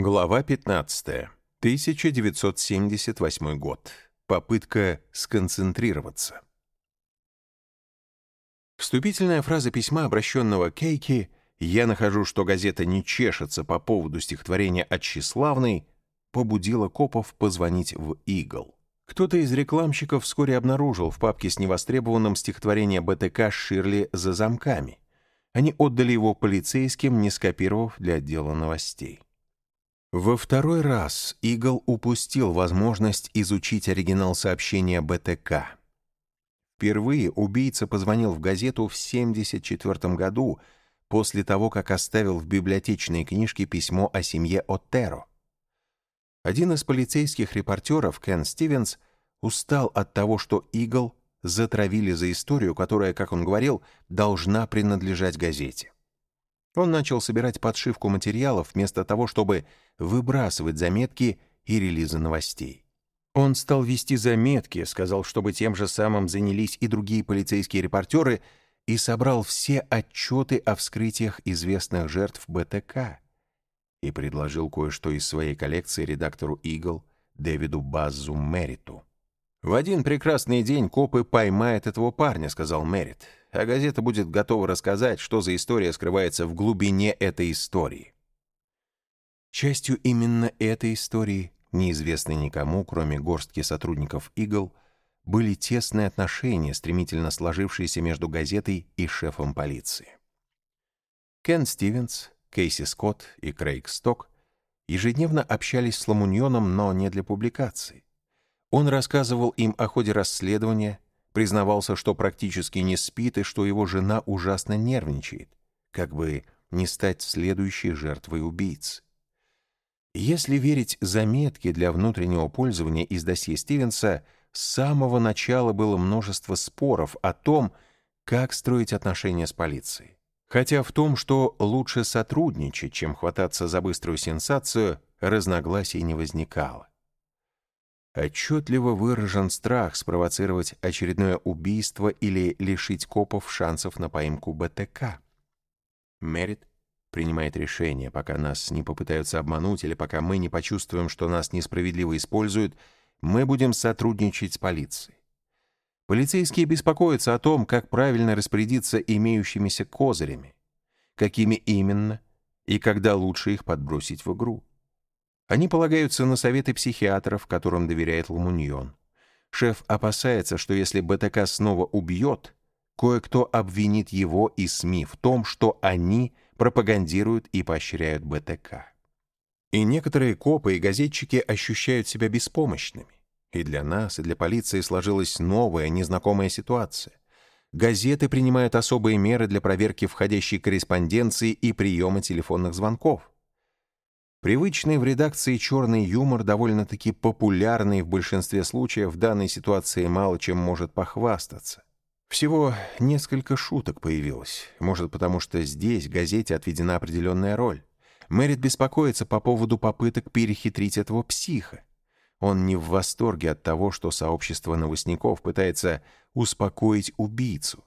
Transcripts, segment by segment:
Глава 15. 1978 год. Попытка сконцентрироваться. Вступительная фраза письма, обращенного Кейки «Я нахожу, что газета не чешется по поводу стихотворения от Тщеславной», побудила копов позвонить в «Игл». Кто-то из рекламщиков вскоре обнаружил в папке с невостребованным стихотворение БТК Ширли «За замками». Они отдали его полицейским, не скопировав для отдела новостей. Во второй раз Игл упустил возможность изучить оригинал сообщения БТК. Впервые убийца позвонил в газету в 1974 году, после того, как оставил в библиотечной книжке письмо о семье Отеро. Один из полицейских репортеров, Кен Стивенс, устал от того, что Игл затравили за историю, которая, как он говорил, должна принадлежать газете. Он начал собирать подшивку материалов вместо того, чтобы выбрасывать заметки и релизы новостей. Он стал вести заметки, сказал, чтобы тем же самым занялись и другие полицейские репортеры, и собрал все отчеты о вскрытиях известных жертв БТК и предложил кое-что из своей коллекции редактору «Игл» Дэвиду Баззу Мериту. «В один прекрасный день копы поймают этого парня», — сказал Мерит, «а газета будет готова рассказать, что за история скрывается в глубине этой истории». Частью именно этой истории, неизвестной никому, кроме горстки сотрудников «Игл», были тесные отношения, стремительно сложившиеся между газетой и шефом полиции. Кен Стивенс, Кейси Скотт и Крейг Сток ежедневно общались с Ламуньоном, но не для публикации. Он рассказывал им о ходе расследования, признавался, что практически не спит и что его жена ужасно нервничает, как бы не стать следующей жертвой убийц. Если верить заметке для внутреннего пользования из досье Стивенса, с самого начала было множество споров о том, как строить отношения с полицией. Хотя в том, что лучше сотрудничать, чем хвататься за быструю сенсацию, разногласий не возникало. Отчетливо выражен страх спровоцировать очередное убийство или лишить копов шансов на поимку БТК. Мерит принимает решение, пока нас не попытаются обмануть или пока мы не почувствуем, что нас несправедливо используют, мы будем сотрудничать с полицией. Полицейские беспокоятся о том, как правильно распорядиться имеющимися козырями, какими именно и когда лучше их подбросить в игру. Они полагаются на советы психиатров, которым доверяет Ламуньон. Шеф опасается, что если БТК снова убьет, кое-кто обвинит его и СМИ в том, что они пропагандируют и поощряют БТК. И некоторые копы и газетчики ощущают себя беспомощными. И для нас, и для полиции сложилась новая, незнакомая ситуация. Газеты принимают особые меры для проверки входящей корреспонденции и приема телефонных звонков. Привычный в редакции черный юмор, довольно-таки популярный в большинстве случаев, в данной ситуации мало чем может похвастаться. Всего несколько шуток появилось. Может, потому что здесь газете отведена определенная роль. Мэрит беспокоится по поводу попыток перехитрить этого психа. Он не в восторге от того, что сообщество новостников пытается успокоить убийцу,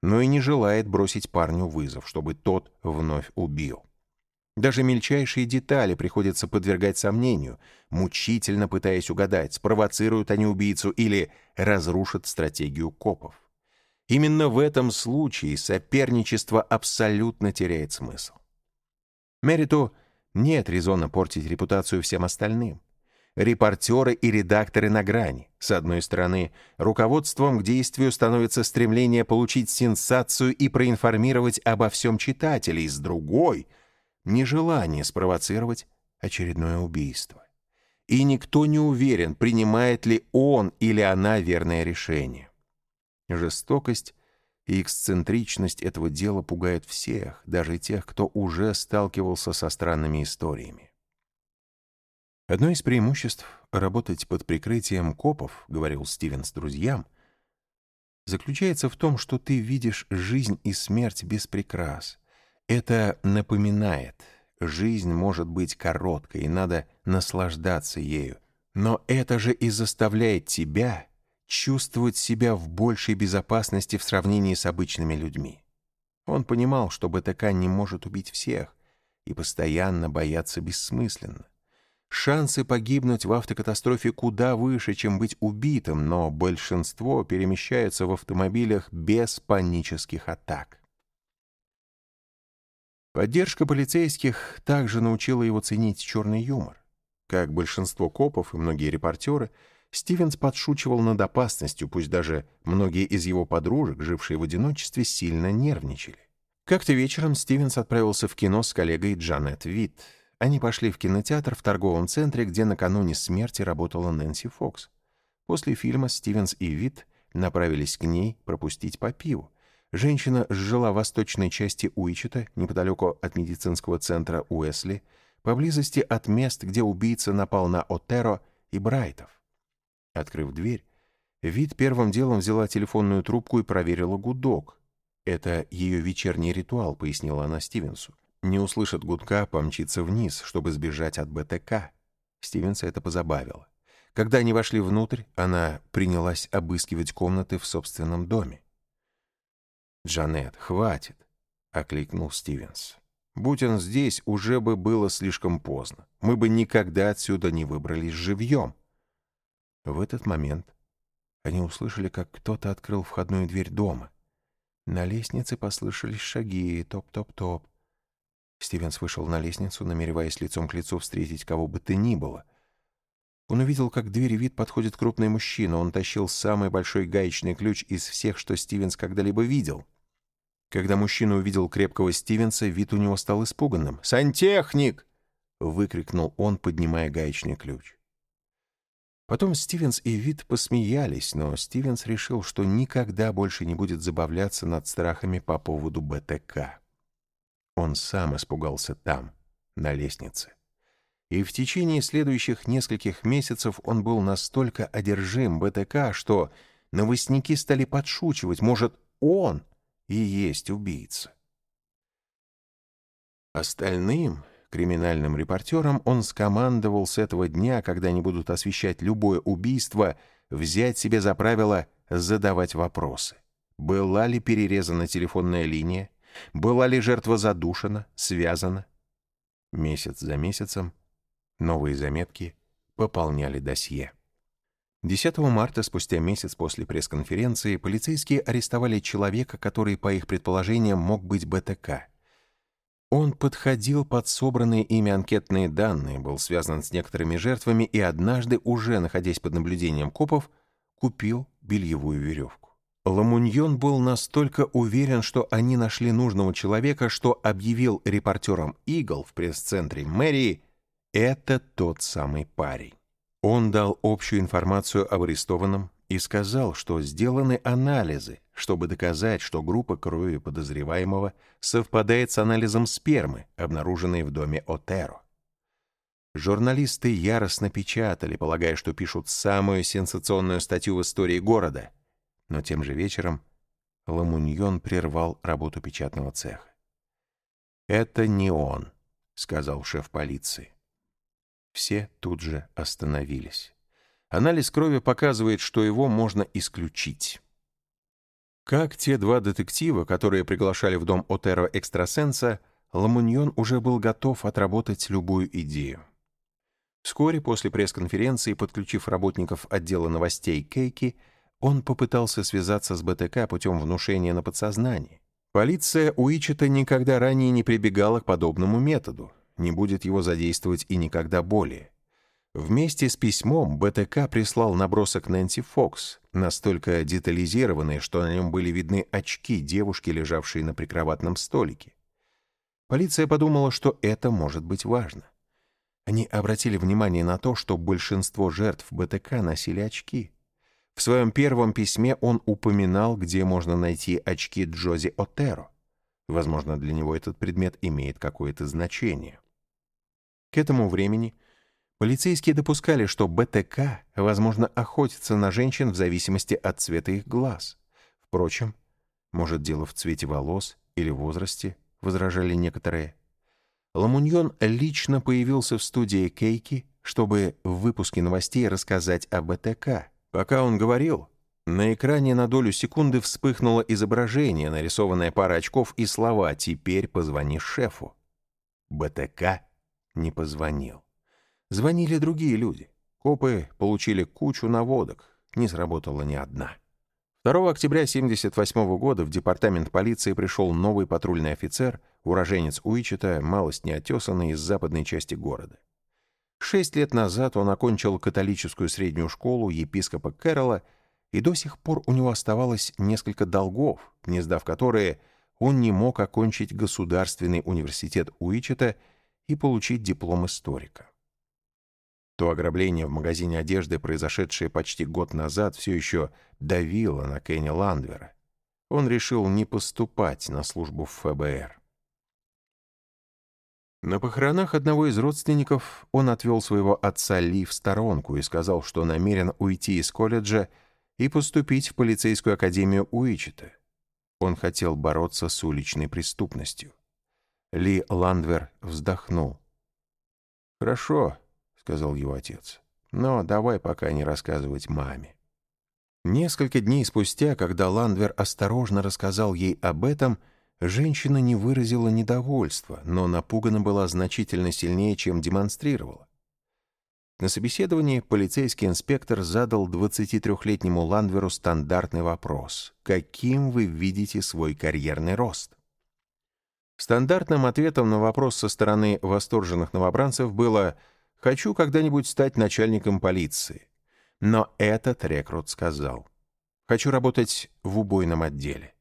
но и не желает бросить парню вызов, чтобы тот вновь убил. Даже мельчайшие детали приходится подвергать сомнению, мучительно пытаясь угадать, спровоцируют они убийцу или разрушат стратегию копов. Именно в этом случае соперничество абсолютно теряет смысл. Мериту нет резона портить репутацию всем остальным репортеры и редакторы на грани. С одной стороны, руководством к действию становится стремление получить сенсацию и проинформировать обо всем читателей, с другой — нежелание спровоцировать очередное убийство. И никто не уверен, принимает ли он или она верное решение. Жестокость и эксцентричность этого дела пугают всех, даже тех, кто уже сталкивался со странными историями. Одно из преимуществ работать под прикрытием копов, говорил Стивенс друзьям, заключается в том, что ты видишь жизнь и смерть без прикрас. Это напоминает, жизнь может быть короткой, и надо наслаждаться ею. Но это же и заставляет тебя чувствовать себя в большей безопасности в сравнении с обычными людьми. Он понимал, что БТК не может убить всех, и постоянно бояться бессмысленно. Шансы погибнуть в автокатастрофе куда выше, чем быть убитым, но большинство перемещаются в автомобилях без панических атак. Поддержка полицейских также научила его ценить черный юмор. Как большинство копов и многие репортеры, Стивенс подшучивал над опасностью, пусть даже многие из его подружек, жившие в одиночестве, сильно нервничали. Как-то вечером Стивенс отправился в кино с коллегой Джанет Витт. Они пошли в кинотеатр в торговом центре, где накануне смерти работала Нэнси Фокс. После фильма Стивенс и Вит направились к ней пропустить по пиву. Женщина жила в восточной части Уичета, неподалеку от медицинского центра Уэсли, поблизости от мест, где убийца напал на Отеро и Брайтов. Открыв дверь, Вит первым делом взяла телефонную трубку и проверила гудок. «Это ее вечерний ритуал», — пояснила она Стивенсу не услышит гудка, помчится вниз, чтобы сбежать от БТК. Стивенса это позабавило. Когда они вошли внутрь, она принялась обыскивать комнаты в собственном доме. «Джанет, хватит!» — окликнул Стивенс. «Будь он здесь, уже бы было слишком поздно. Мы бы никогда отсюда не выбрались живьем». В этот момент они услышали, как кто-то открыл входную дверь дома. На лестнице послышались шаги, топ-топ-топ. Стивенс вышел на лестницу, намереваясь лицом к лицу встретить кого бы то ни было. Он увидел, как к двери вид подходит крупный мужчина. Он тащил самый большой гаечный ключ из всех, что Стивенс когда-либо видел. Когда мужчина увидел крепкого Стивенса, вид у него стал испуганным. «Сантехник!» — выкрикнул он, поднимая гаечный ключ. Потом Стивенс и Вит посмеялись, но Стивенс решил, что никогда больше не будет забавляться над страхами по поводу БТК. Он сам испугался там, на лестнице. И в течение следующих нескольких месяцев он был настолько одержим БТК, что новостники стали подшучивать, может, он и есть убийца. Остальным криминальным репортерам он скомандовал с этого дня, когда они будут освещать любое убийство, взять себе за правило задавать вопросы. Была ли перерезана телефонная линия? Была ли жертва задушена, связана? Месяц за месяцем новые заметки пополняли досье. 10 марта, спустя месяц после пресс-конференции, полицейские арестовали человека, который, по их предположениям, мог быть БТК. Он подходил под собранные ими анкетные данные, был связан с некоторыми жертвами и однажды, уже находясь под наблюдением копов, купил бельевую веревку. Ламуньон был настолько уверен, что они нашли нужного человека, что объявил репортерам «Игл» в пресс-центре мэрии «Это тот самый парень». Он дал общую информацию об арестованном и сказал, что сделаны анализы, чтобы доказать, что группа крови подозреваемого совпадает с анализом спермы, обнаруженной в доме Отеро. Журналисты яростно печатали, полагая, что пишут самую сенсационную статью в истории города — но тем же вечером Ламуньон прервал работу печатного цеха. «Это не он», — сказал шеф полиции. Все тут же остановились. Анализ крови показывает, что его можно исключить. Как те два детектива, которые приглашали в дом Отеро экстрасенса, Ламуньон уже был готов отработать любую идею. Вскоре после пресс-конференции, подключив работников отдела новостей Кейки, он попытался связаться с БТК путем внушения на подсознание. Полиция Уичета никогда ранее не прибегала к подобному методу, не будет его задействовать и никогда более. Вместе с письмом БТК прислал набросок Нэнси Фокс, настолько детализированный, что на нем были видны очки девушки, лежавшей на прикроватном столике. Полиция подумала, что это может быть важно. Они обратили внимание на то, что большинство жертв БТК носили очки — в своем первом письме он упоминал, где можно найти очки Джози Отеро. Возможно, для него этот предмет имеет какое-то значение. К этому времени полицейские допускали, что БТК, возможно, охотится на женщин в зависимости от цвета их глаз. Впрочем, может, дело в цвете волос или возрасте, возражали некоторые. Ламуньон лично появился в студии Кейки, чтобы в выпуске новостей рассказать о БТК — Пока он говорил, на экране на долю секунды вспыхнуло изображение, нарисованная пара очков и слова «Теперь позвони шефу». БТК не позвонил. Звонили другие люди. Копы получили кучу наводок, не сработала ни одна. 2 октября 1978 года в департамент полиции пришел новый патрульный офицер, уроженец Уичета, малость неотесанный из западной части города. Шесть лет назад он окончил католическую среднюю школу епископа Кэрола, и до сих пор у него оставалось несколько долгов, не сдав которые он не мог окончить Государственный университет Уичета и получить диплом историка. То ограбление в магазине одежды, произошедшее почти год назад, все еще давило на Кенни Ландвера. Он решил не поступать на службу в ФБР. На похоронах одного из родственников он отвел своего отца Ли в сторонку и сказал, что намерен уйти из колледжа и поступить в полицейскую академию Уичета. Он хотел бороться с уличной преступностью. Ли Ландвер вздохнул. «Хорошо», сказал его отец. «Но давай пока не рассказывать маме». Несколько дней спустя, когда Ландвер осторожно рассказал ей об этом, женщина не выразила недовольства, но напугана была значительно сильнее, чем демонстрировала. На собеседовании полицейский инспектор задал 23-летнему Ландверу стандартный вопрос «Каким вы видите свой карьерный рост?». Стандартным ответом на вопрос со стороны восторженных новобранцев было Хочу когда-нибудь стать начальником полиции. Но этот рекрут сказал. Хочу работать в убойном отделе.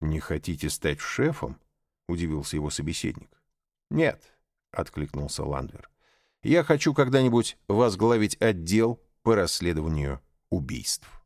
«Не хотите стать шефом?» — удивился его собеседник. «Нет», — откликнулся Ландвер. «Я хочу когда-нибудь возглавить отдел по расследованию убийств».